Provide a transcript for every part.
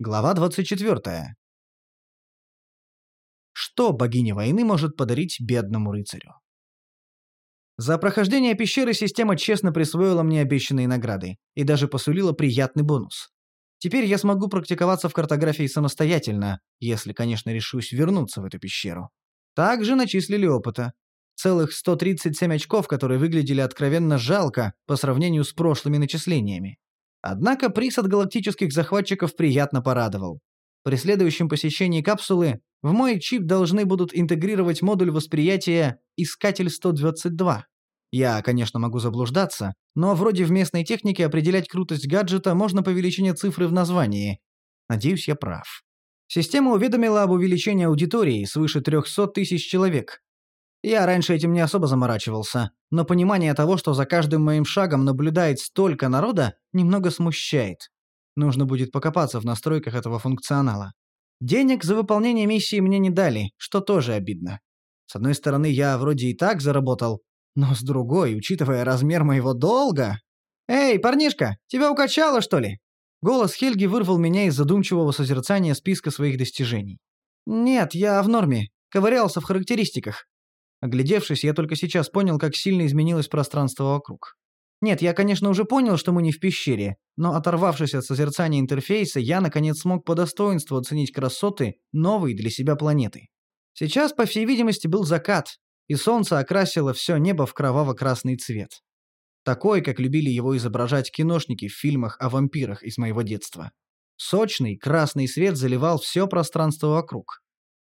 Глава 24. Что богиня войны может подарить бедному рыцарю? За прохождение пещеры система честно присвоила мне обещанные награды и даже посулила приятный бонус. Теперь я смогу практиковаться в картографии самостоятельно, если, конечно, решусь вернуться в эту пещеру. Также начислили опыта. Целых 137 очков, которые выглядели откровенно жалко по сравнению с прошлыми начислениями. Однако приз от галактических захватчиков приятно порадовал. При следующем посещении капсулы в мой чип должны будут интегрировать модуль восприятия «Искатель-122». Я, конечно, могу заблуждаться, но вроде в местной технике определять крутость гаджета можно по величине цифры в названии. Надеюсь, я прав. Система уведомила об увеличении аудитории свыше 300 тысяч человек, я раньше этим не особо заморачивался, но понимание того, что за каждым моим шагом наблюдает столько народа, немного смущает. Нужно будет покопаться в настройках этого функционала. Денег за выполнение миссии мне не дали, что тоже обидно. С одной стороны, я вроде и так заработал, но с другой, учитывая размер моего долга... «Эй, парнишка, тебя укачало, что ли?» Голос Хельги вырвал меня из задумчивого созерцания списка своих достижений. «Нет, я в норме. Ковырялся в характеристиках. Оглядевшись, я только сейчас понял, как сильно изменилось пространство вокруг. Нет, я, конечно, уже понял, что мы не в пещере, но оторвавшись от созерцания интерфейса, я, наконец, смог по достоинству оценить красоты новой для себя планеты. Сейчас, по всей видимости, был закат, и солнце окрасило все небо в кроваво-красный цвет. Такой, как любили его изображать киношники в фильмах о вампирах из моего детства. Сочный красный свет заливал все пространство вокруг.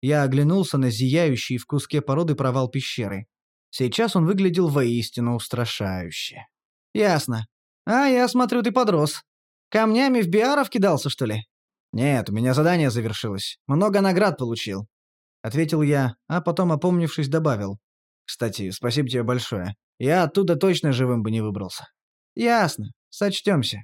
Я оглянулся на зияющий в куске породы провал пещеры. Сейчас он выглядел воистину устрашающе. «Ясно. А, я смотрю, ты подрос. Камнями в биаров кидался, что ли?» «Нет, у меня задание завершилось. Много наград получил», — ответил я, а потом, опомнившись, добавил. «Кстати, спасибо тебе большое. Я оттуда точно живым бы не выбрался». «Ясно. Сочтемся».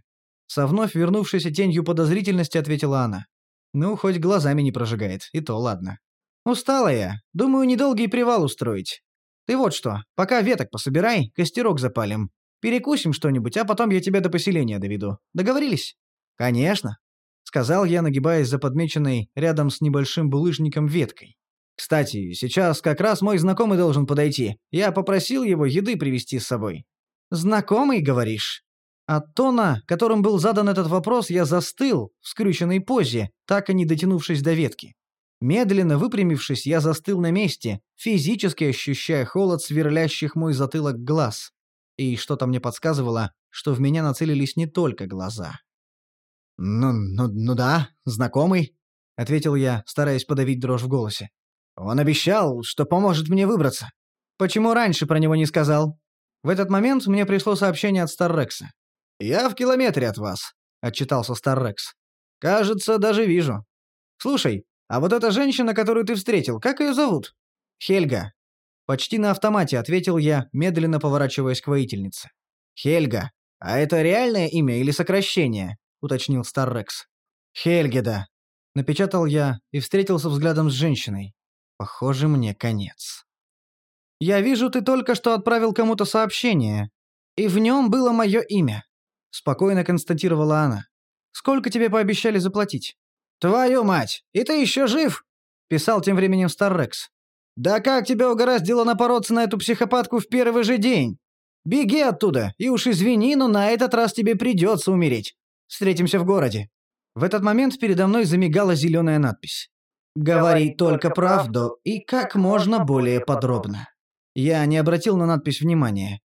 Со вновь вернувшейся тенью подозрительности ответила она. Ну, хоть глазами не прожигает, и то ладно. Устала я. Думаю, недолгий привал устроить. Ты вот что, пока веток пособирай, костерок запалим. Перекусим что-нибудь, а потом я тебя до поселения доведу. Договорились? Конечно, сказал я, нагибаясь за подмеченной рядом с небольшим булыжником веткой. Кстати, сейчас как раз мой знакомый должен подойти. Я попросил его еды привезти с собой. Знакомый, говоришь? От тона, которым был задан этот вопрос, я застыл в скрюченной позе, так и не дотянувшись до ветки. Медленно выпрямившись, я застыл на месте, физически ощущая холод сверлящих мой затылок глаз. И что-то мне подсказывало, что в меня нацелились не только глаза. «Ну, ну, ну да, знакомый», — ответил я, стараясь подавить дрожь в голосе. «Он обещал, что поможет мне выбраться. Почему раньше про него не сказал?» В этот момент мне пришло сообщение от Старрекса. «Я в километре от вас», — отчитался Старрекс. «Кажется, даже вижу. Слушай, а вот эта женщина, которую ты встретил, как ее зовут?» «Хельга». Почти на автомате ответил я, медленно поворачиваясь к воительнице. «Хельга. А это реальное имя или сокращение?» — уточнил Старрекс. «Хельгеда», — напечатал я и встретился взглядом с женщиной. «Похоже, мне конец». «Я вижу, ты только что отправил кому-то сообщение, и в нем было мое имя спокойно констатировала она. «Сколько тебе пообещали заплатить?» «Твою мать! И ты еще жив?» – писал тем временем Старрекс. «Да как тебя угораздило напороться на эту психопатку в первый же день? Беги оттуда, и уж извини, но на этот раз тебе придется умереть. Встретимся в городе». В этот момент передо мной замигала зеленая надпись. «Говори только правду и как можно более подробно». Я не обратил на надпись внимания.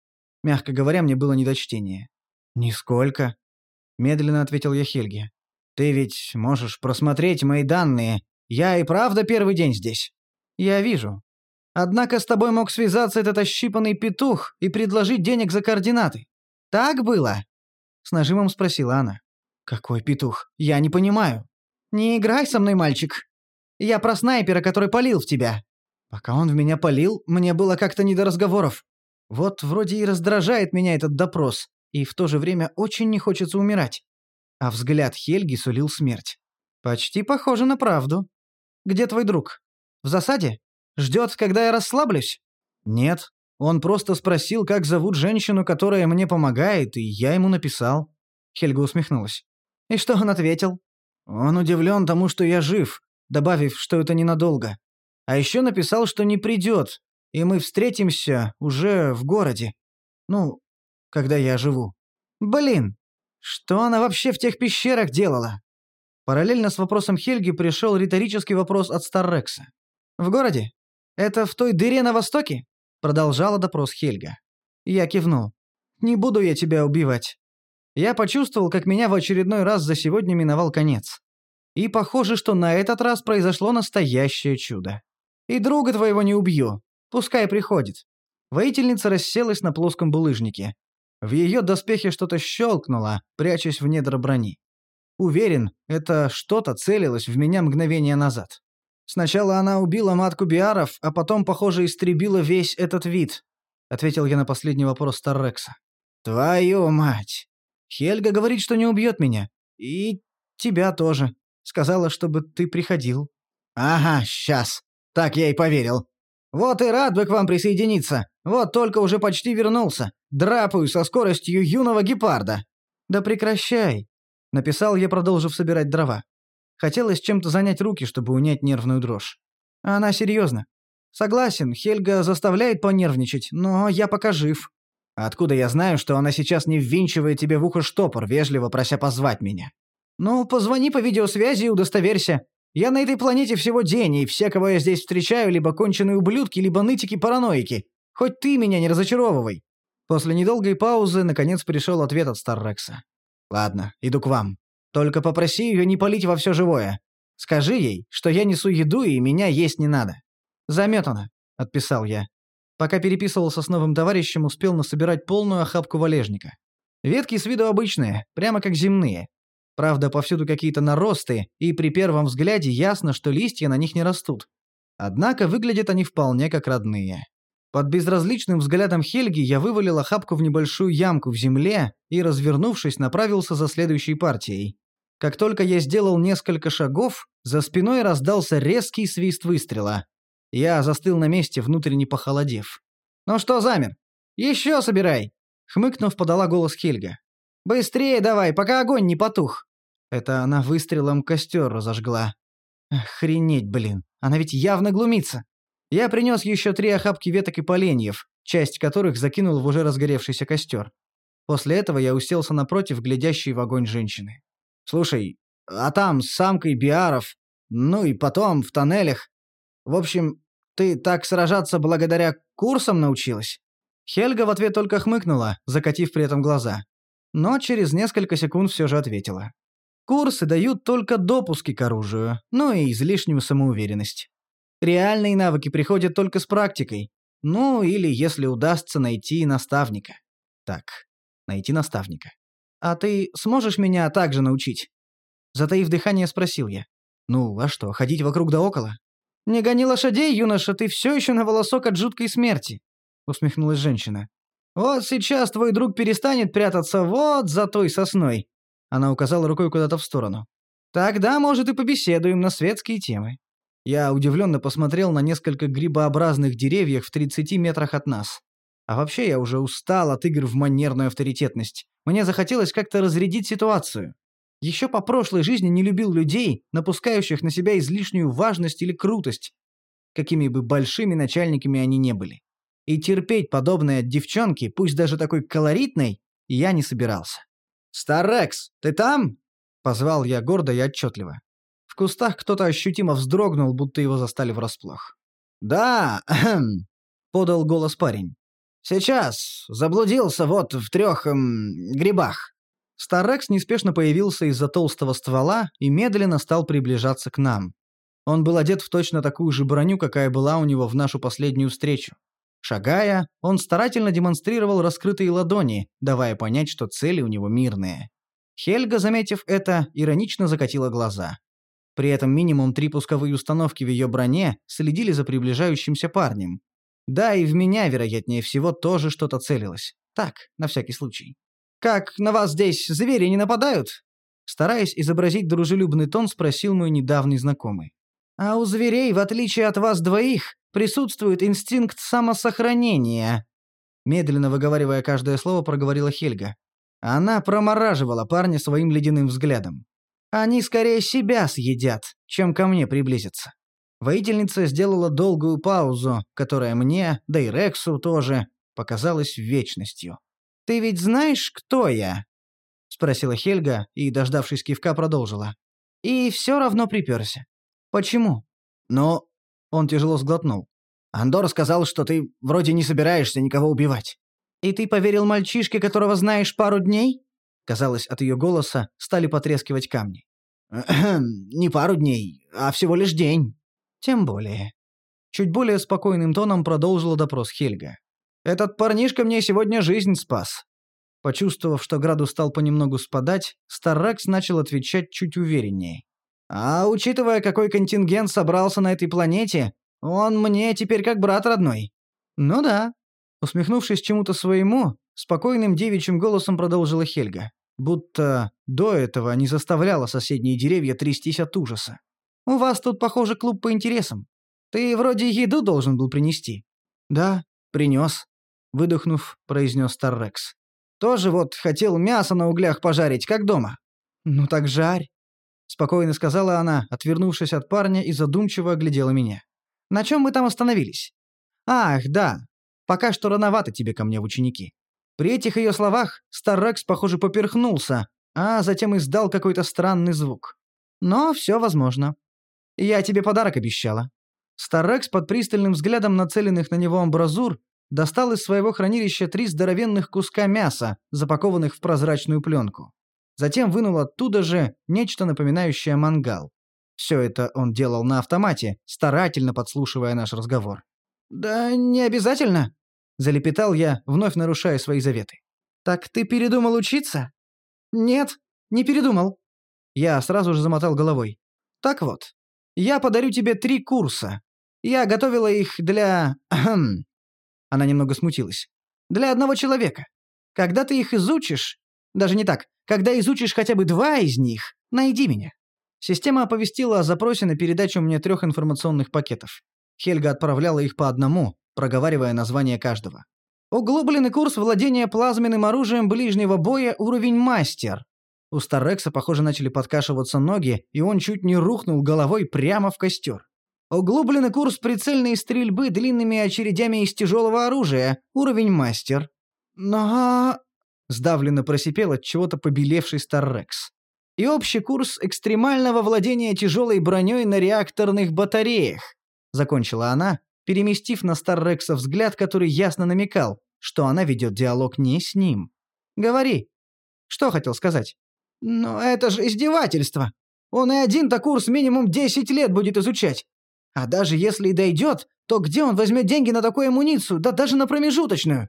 Мягко говоря, мне было недочтение. «Нисколько», — медленно ответил я Хельге. «Ты ведь можешь просмотреть мои данные. Я и правда первый день здесь». «Я вижу. Однако с тобой мог связаться этот ощипанный петух и предложить денег за координаты. Так было?» С нажимом спросила она. «Какой петух? Я не понимаю». «Не играй со мной, мальчик. Я про снайпера, который полил в тебя». Пока он в меня полил, мне было как-то не до разговоров. Вот вроде и раздражает меня этот допрос и в то же время очень не хочется умирать. А взгляд Хельги сулил смерть. Почти похоже на правду. Где твой друг? В засаде? Ждет, когда я расслаблюсь? Нет. Он просто спросил, как зовут женщину, которая мне помогает, и я ему написал. Хельга усмехнулась. И что он ответил? Он удивлен тому, что я жив, добавив, что это ненадолго. А еще написал, что не придет, и мы встретимся уже в городе. Ну, когда я живу. Блин, что она вообще в тех пещерах делала? Параллельно с вопросом Хельги пришел риторический вопрос от Старрекса. «В городе? Это в той дыре на востоке?» Продолжала допрос Хельга. Я кивнул. «Не буду я тебя убивать». Я почувствовал, как меня в очередной раз за сегодня миновал конец. И похоже, что на этот раз произошло настоящее чудо. И друга твоего не убью. Пускай приходит. Воительница расселась на плоском булыжнике. В ее доспехе что-то щелкнуло, прячась в недра брони. Уверен, это что-то целилось в меня мгновение назад. Сначала она убила матку Биаров, а потом, похоже, истребила весь этот вид. Ответил я на последний вопрос Старрекса. Твою мать! Хельга говорит, что не убьет меня. И тебя тоже. Сказала, чтобы ты приходил. Ага, сейчас. Так я и поверил. Вот и рад бы к вам присоединиться. Вот только уже почти вернулся. Драпаю со скоростью юного гепарда. Да прекращай. Написал я, продолжив собирать дрова. Хотелось чем-то занять руки, чтобы унять нервную дрожь. А она серьезно. Согласен, Хельга заставляет понервничать, но я пока жив. Откуда я знаю, что она сейчас не ввинчивает тебе в ухо штопор, вежливо прося позвать меня? Ну, позвони по видеосвязи и удостоверься. Я на этой планете всего день, и все, кого я здесь встречаю, либо конченые ублюдки, либо нытики-параноики. Хоть ты меня не разочаровывай. После недолгой паузы, наконец, пришел ответ от Старрекса. «Ладно, иду к вам. Только попроси ее не палить во все живое. Скажи ей, что я несу еду и меня есть не надо». «Заметано», — отписал я. Пока переписывался с новым товарищем, успел насобирать полную охапку валежника. Ветки с виду обычные, прямо как земные. Правда, повсюду какие-то наросты, и при первом взгляде ясно, что листья на них не растут. Однако выглядят они вполне как родные. Под безразличным взглядом Хельги я вывалил охапку в небольшую ямку в земле и, развернувшись, направился за следующей партией. Как только я сделал несколько шагов, за спиной раздался резкий свист выстрела. Я застыл на месте, внутренне похолодев. «Ну что замер? Еще собирай!» Хмыкнув, подала голос Хельга. «Быстрее давай, пока огонь не потух!» Это она выстрелом костер разожгла. Охренеть, блин, она ведь явно глумится. Я принес еще три охапки веток и поленьев, часть которых закинул в уже разгоревшийся костер. После этого я уселся напротив глядящей в огонь женщины. «Слушай, а там с самкой Биаров, ну и потом в тоннелях. В общем, ты так сражаться благодаря курсам научилась?» Хельга в ответ только хмыкнула, закатив при этом глаза. Но через несколько секунд все же ответила. «Курсы дают только допуски к оружию, ну и излишнюю самоуверенность. Реальные навыки приходят только с практикой. Ну, или если удастся найти наставника. Так, найти наставника. А ты сможешь меня также научить? Затаив дыхание, спросил я. Ну, а что, ходить вокруг да около? Не гони лошадей, юноша, ты все еще на волосок от жуткой смерти. Усмехнулась женщина. Вот сейчас твой друг перестанет прятаться вот за той сосной. Она указала рукой куда-то в сторону. Тогда, может, и побеседуем на светские темы. Я удивленно посмотрел на несколько грибообразных деревьев в 30 метрах от нас. А вообще я уже устал от игр в манерную авторитетность. Мне захотелось как-то разрядить ситуацию. Еще по прошлой жизни не любил людей, напускающих на себя излишнюю важность или крутость, какими бы большими начальниками они не были. И терпеть подобное от девчонки, пусть даже такой колоритной, я не собирался. «Старрекс, ты там?» — позвал я гордо и отчетливо. В кустах кто-то ощутимо вздрогнул, будто его застали врасплох. «Да, ахм», — подал голос парень. «Сейчас. Заблудился вот в трех эм, грибах». Старрекс неспешно появился из-за толстого ствола и медленно стал приближаться к нам. Он был одет в точно такую же броню, какая была у него в нашу последнюю встречу. Шагая, он старательно демонстрировал раскрытые ладони, давая понять, что цели у него мирные. Хельга, заметив это, иронично закатила глаза. При этом минимум три пусковые установки в ее броне следили за приближающимся парнем. Да, и в меня, вероятнее всего, тоже что-то целилось. Так, на всякий случай. «Как, на вас здесь звери не нападают?» Стараясь изобразить дружелюбный тон, спросил мой недавний знакомый. «А у зверей, в отличие от вас двоих, присутствует инстинкт самосохранения», медленно выговаривая каждое слово, проговорила Хельга. Она промораживала парня своим ледяным взглядом. Они скорее себя съедят, чем ко мне приблизятся. Воительница сделала долгую паузу, которая мне, да и Рексу тоже, показалась вечностью. «Ты ведь знаешь, кто я?» — спросила Хельга и, дождавшись кивка, продолжила. «И все равно приперся. Почему?» «Ну...» — он тяжело сглотнул. «Андор сказал, что ты вроде не собираешься никого убивать». «И ты поверил мальчишке, которого знаешь пару дней?» Казалось, от ее голоса стали потрескивать камни. «Не пару дней, а всего лишь день». «Тем более». Чуть более спокойным тоном продолжила допрос Хельга. «Этот парнишка мне сегодня жизнь спас». Почувствовав, что градус стал понемногу спадать, Старрекс начал отвечать чуть увереннее. «А учитывая, какой контингент собрался на этой планете, он мне теперь как брат родной». «Ну да». Усмехнувшись чему-то своему, спокойным девичьим голосом продолжила Хельга будто до этого не заставляла соседние деревья трястись от ужаса. «У вас тут, похоже, клуб по интересам. Ты вроде еду должен был принести». «Да, принес», — выдохнув, произнес Старрекс. «Тоже вот хотел мясо на углях пожарить, как дома». «Ну так жарь», — спокойно сказала она, отвернувшись от парня и задумчиво оглядела меня. «На чем мы там остановились?» «Ах, да. Пока что рановато тебе ко мне в ученики». При этих ее словах Старрекс, похоже, поперхнулся, а затем издал какой-то странный звук. Но все возможно. Я тебе подарок обещала. Старрекс под пристальным взглядом нацеленных на него амбразур достал из своего хранилища три здоровенных куска мяса, запакованных в прозрачную пленку. Затем вынул оттуда же нечто напоминающее мангал. Все это он делал на автомате, старательно подслушивая наш разговор. «Да не обязательно», Залепетал я, вновь нарушая свои заветы. «Так ты передумал учиться?» «Нет, не передумал». Я сразу же замотал головой. «Так вот, я подарю тебе три курса. Я готовила их для... Она немного смутилась. Для одного человека. Когда ты их изучишь... Даже не так. Когда изучишь хотя бы два из них, найди меня. Система оповестила о запросе на передачу мне трех информационных пакетов. Хельга отправляла их по одному, проговаривая название каждого. Углубленный курс владения плазменным оружием ближнего боя уровень мастер. У Старрекса, похоже, начали подкашиваться ноги, и он чуть не рухнул головой прямо в костер. Углубленный курс прицельной стрельбы длинными очередями из тяжелого оружия. Уровень мастер. Но... Сдавленно просипел от чего-то побелевший Старрекс. И общий курс экстремального владения тяжелой броней на реакторных батареях. Закончила она, переместив на Старрекса взгляд, который ясно намекал, что она ведет диалог не с ним. «Говори. Что хотел сказать?» «Но это же издевательство. Он и один-то курс минимум 10 лет будет изучать. А даже если и дойдет, то где он возьмет деньги на такую амуницию, да даже на промежуточную?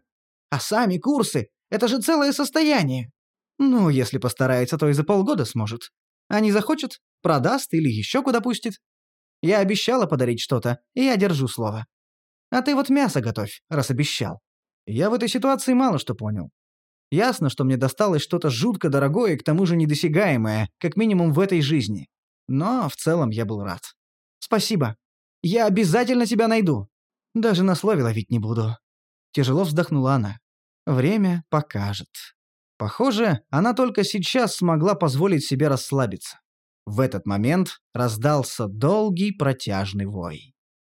А сами курсы — это же целое состояние. Ну, если постарается, то и за полгода сможет. А не захочет, продаст или еще куда пустит. Я обещала подарить что-то, и я держу слово. А ты вот мясо готовь, раз обещал. Я в этой ситуации мало что понял. Ясно, что мне досталось что-то жутко дорогое и к тому же недосягаемое, как минимум в этой жизни. Но в целом я был рад. Спасибо. Я обязательно тебя найду. Даже на слове ловить не буду. Тяжело вздохнула она. Время покажет. Похоже, она только сейчас смогла позволить себе расслабиться. В этот момент раздался долгий протяжный вой.